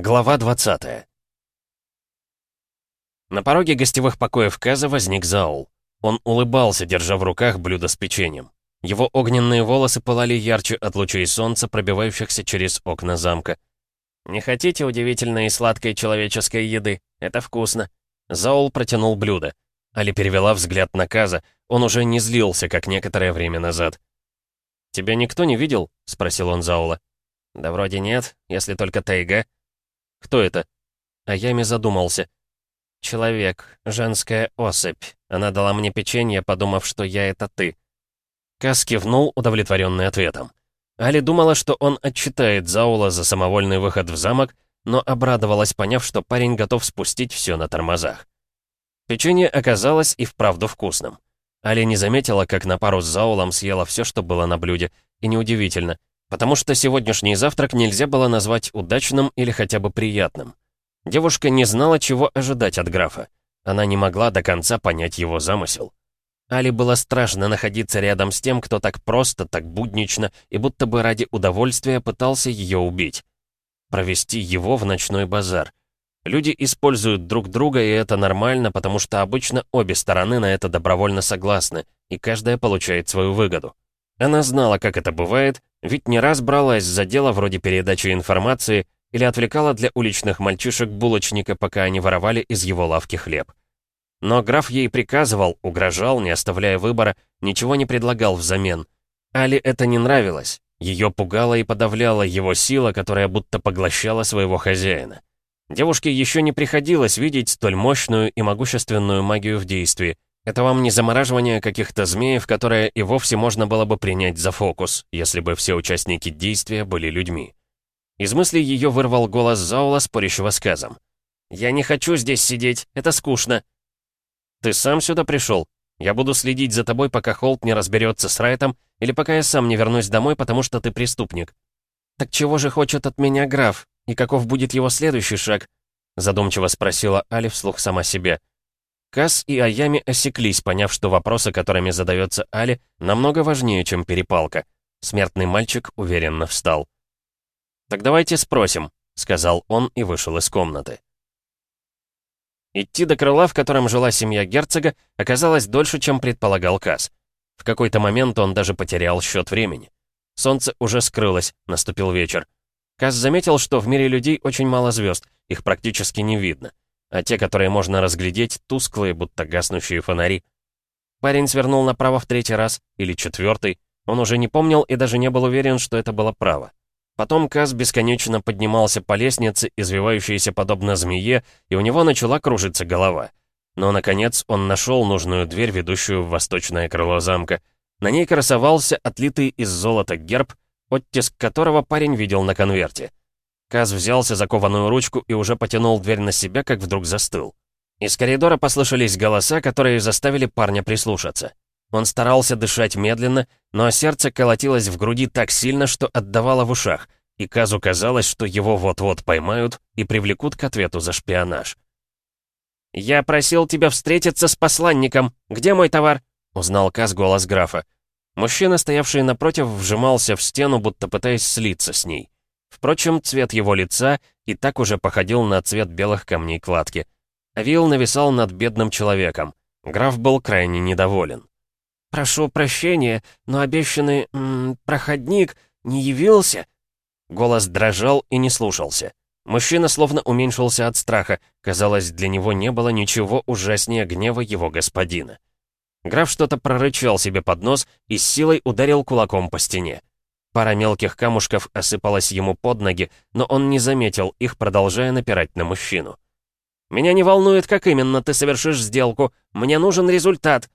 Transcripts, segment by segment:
Глава 20 На пороге гостевых покоев Каза возник Заул. Он улыбался, держа в руках блюдо с печеньем. Его огненные волосы пылали ярче от лучей солнца, пробивающихся через окна замка. «Не хотите удивительной и сладкой человеческой еды? Это вкусно». Заул протянул блюдо. Али перевела взгляд на Каза. Он уже не злился, как некоторое время назад. «Тебя никто не видел?» — спросил он Заула. «Да вроде нет, если только тайга». «Кто это?» А Ями задумался. «Человек, женская особь. Она дала мне печенье, подумав, что я — это ты». Кас кивнул, удовлетворенный ответом. Али думала, что он отчитает Заула за самовольный выход в замок, но обрадовалась, поняв, что парень готов спустить все на тормозах. Печенье оказалось и вправду вкусным. Али не заметила, как на пару с Заулом съела все, что было на блюде, и неудивительно, потому что сегодняшний завтрак нельзя было назвать удачным или хотя бы приятным. Девушка не знала, чего ожидать от графа. Она не могла до конца понять его замысел. Али было страшно находиться рядом с тем, кто так просто, так буднично и будто бы ради удовольствия пытался ее убить. Провести его в ночной базар. Люди используют друг друга, и это нормально, потому что обычно обе стороны на это добровольно согласны, и каждая получает свою выгоду. Она знала, как это бывает, ведь не раз бралась за дело вроде передачи информации или отвлекала для уличных мальчишек булочника, пока они воровали из его лавки хлеб. Но граф ей приказывал, угрожал, не оставляя выбора, ничего не предлагал взамен. Али это не нравилось. Ее пугала и подавляла его сила, которая будто поглощала своего хозяина. Девушке еще не приходилось видеть столь мощную и могущественную магию в действии. Это вам не замораживание каких-то змеев, которое и вовсе можно было бы принять за фокус, если бы все участники действия были людьми. Из мыслей ее вырвал голос Заула, спорящего с Казом. «Я не хочу здесь сидеть, это скучно». «Ты сам сюда пришел? Я буду следить за тобой, пока Холт не разберется с Райтом, или пока я сам не вернусь домой, потому что ты преступник». «Так чего же хочет от меня граф? «И каков будет его следующий шаг?» Задумчиво спросила Али вслух сама себе. Кас и Аями осеклись, поняв, что вопросы, которыми задается Али, намного важнее, чем перепалка. Смертный мальчик уверенно встал. «Так давайте спросим», — сказал он и вышел из комнаты. Идти до крыла, в котором жила семья герцога, оказалось дольше, чем предполагал Кас. В какой-то момент он даже потерял счет времени. Солнце уже скрылось, наступил вечер. Каз заметил, что в мире людей очень мало звезд, их практически не видно. А те, которые можно разглядеть, тусклые, будто гаснущие фонари. Парень свернул направо в третий раз, или четвертый. Он уже не помнил и даже не был уверен, что это было право. Потом Каз бесконечно поднимался по лестнице, извивающейся подобно змее, и у него начала кружиться голова. Но, наконец, он нашел нужную дверь, ведущую в восточное крыло замка. На ней красовался отлитый из золота герб — оттиск которого парень видел на конверте. Каз взялся за кованую ручку и уже потянул дверь на себя, как вдруг застыл. Из коридора послышались голоса, которые заставили парня прислушаться. Он старался дышать медленно, но сердце колотилось в груди так сильно, что отдавало в ушах, и Казу казалось, что его вот-вот поймают и привлекут к ответу за шпионаж. «Я просил тебя встретиться с посланником. Где мой товар?» — узнал Каз голос графа. Мужчина, стоявший напротив, вжимался в стену, будто пытаясь слиться с ней. Впрочем, цвет его лица и так уже походил на цвет белых камней кладки. Авил нависал над бедным человеком. Граф был крайне недоволен. «Прошу прощения, но обещанный м -м, проходник не явился?» Голос дрожал и не слушался. Мужчина словно уменьшился от страха. Казалось, для него не было ничего ужаснее гнева его господина. Граф что-то прорычал себе под нос и с силой ударил кулаком по стене. Пара мелких камушков осыпалась ему под ноги, но он не заметил их, продолжая напирать на мужчину. «Меня не волнует, как именно ты совершишь сделку. Мне нужен результат!»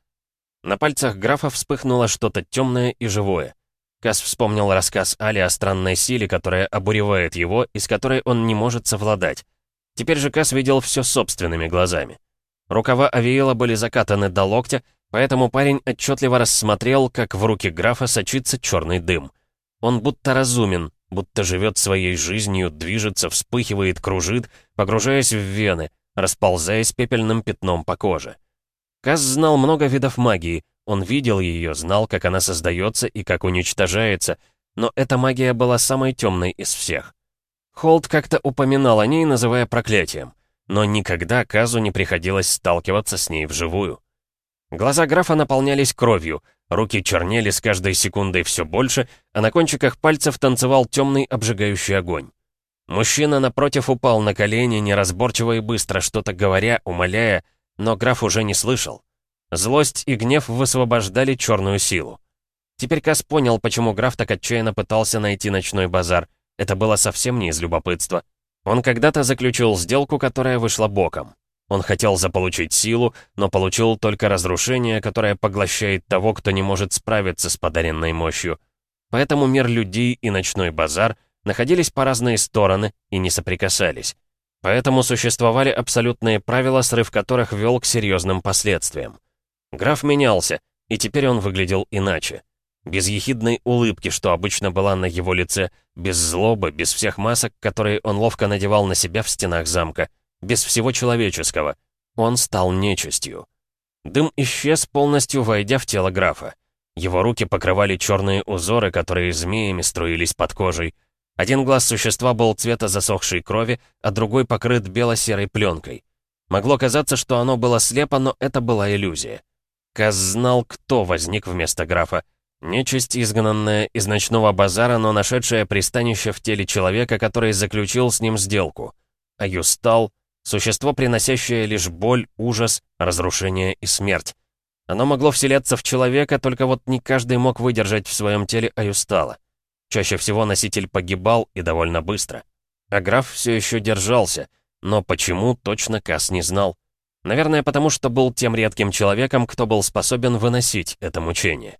На пальцах графа вспыхнуло что-то темное и живое. Кас вспомнил рассказ Али о странной силе, которая обуревает его и с которой он не может совладать. Теперь же Кас видел все собственными глазами. Рукава Авиила были закатаны до локтя, Поэтому парень отчетливо рассмотрел, как в руки графа сочится черный дым. Он будто разумен, будто живет своей жизнью, движется, вспыхивает, кружит, погружаясь в вены, расползаясь пепельным пятном по коже. Каз знал много видов магии, он видел ее, знал, как она создается и как уничтожается, но эта магия была самой темной из всех. Холд как-то упоминал о ней, называя проклятием. Но никогда Казу не приходилось сталкиваться с ней вживую. Глаза графа наполнялись кровью, руки чернели с каждой секундой все больше, а на кончиках пальцев танцевал темный обжигающий огонь. Мужчина напротив упал на колени, неразборчиво и быстро, что-то говоря, умоляя, но граф уже не слышал. Злость и гнев высвобождали черную силу. Теперь Кас понял, почему граф так отчаянно пытался найти ночной базар. Это было совсем не из любопытства. Он когда-то заключил сделку, которая вышла боком. Он хотел заполучить силу, но получил только разрушение, которое поглощает того, кто не может справиться с подаренной мощью. Поэтому мир людей и ночной базар находились по разные стороны и не соприкасались. Поэтому существовали абсолютные правила, срыв которых вел к серьезным последствиям. Граф менялся, и теперь он выглядел иначе. Без ехидной улыбки, что обычно была на его лице, без злобы, без всех масок, которые он ловко надевал на себя в стенах замка, без всего человеческого. Он стал нечистью. Дым исчез, полностью войдя в тело графа. Его руки покрывали черные узоры, которые змеями струились под кожей. Один глаз существа был цвета засохшей крови, а другой покрыт бело-серой пленкой. Могло казаться, что оно было слепо, но это была иллюзия. Каз знал, кто возник вместо графа. Нечисть, изгнанная из ночного базара, но нашедшая пристанище в теле человека, который заключил с ним сделку. А Юстал — существо, приносящее лишь боль, ужас, разрушение и смерть. Оно могло вселяться в человека, только вот не каждый мог выдержать в своем теле Аюстала. Чаще всего носитель погибал и довольно быстро. А граф все еще держался, но почему, точно Кас не знал. Наверное, потому что был тем редким человеком, кто был способен выносить это мучение.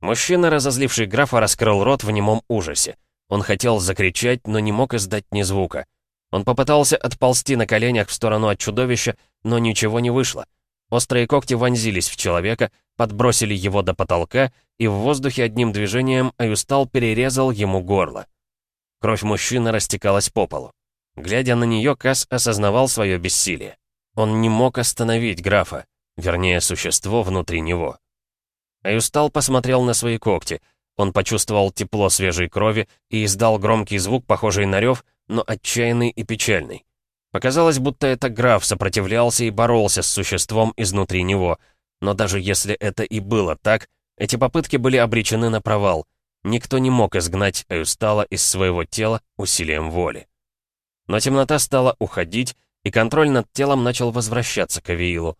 Мужчина, разозливший графа, раскрыл рот в немом ужасе. Он хотел закричать, но не мог издать ни звука. Он попытался отползти на коленях в сторону от чудовища, но ничего не вышло. Острые когти вонзились в человека, подбросили его до потолка, и в воздухе одним движением Аюстал перерезал ему горло. Кровь мужчины растекалась по полу. Глядя на нее, Кас осознавал свое бессилие. Он не мог остановить графа, вернее, существо внутри него. Аюстал посмотрел на свои когти. Он почувствовал тепло свежей крови и издал громкий звук, похожий на рев, но отчаянный и печальный. Показалось, будто это граф сопротивлялся и боролся с существом изнутри него. Но даже если это и было так, эти попытки были обречены на провал. Никто не мог изгнать Аюстала из своего тела усилием воли. Но темнота стала уходить, и контроль над телом начал возвращаться к Авиилу.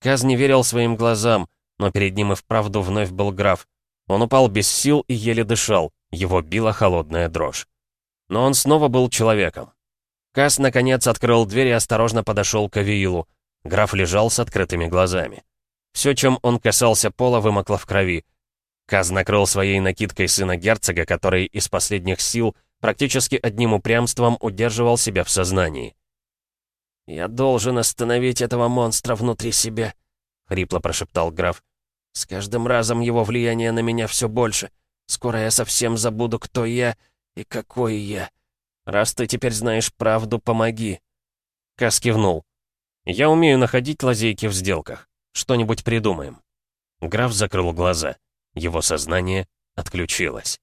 Каз не верил своим глазам, но перед ним и вправду вновь был граф. Он упал без сил и еле дышал, его била холодная дрожь. Но он снова был человеком. Кас, наконец, открыл дверь и осторожно подошел к Авиилу. Граф лежал с открытыми глазами. Все, чем он касался пола, вымокло в крови. Каз накрыл своей накидкой сына герцога, который из последних сил практически одним упрямством удерживал себя в сознании. «Я должен остановить этого монстра внутри себя», — хрипло прошептал граф. «С каждым разом его влияние на меня все больше. Скоро я совсем забуду, кто я и какой я. Раз ты теперь знаешь правду, помоги». Кас кивнул. «Я умею находить лазейки в сделках. Что-нибудь придумаем». Граф закрыл глаза. Его сознание отключилось.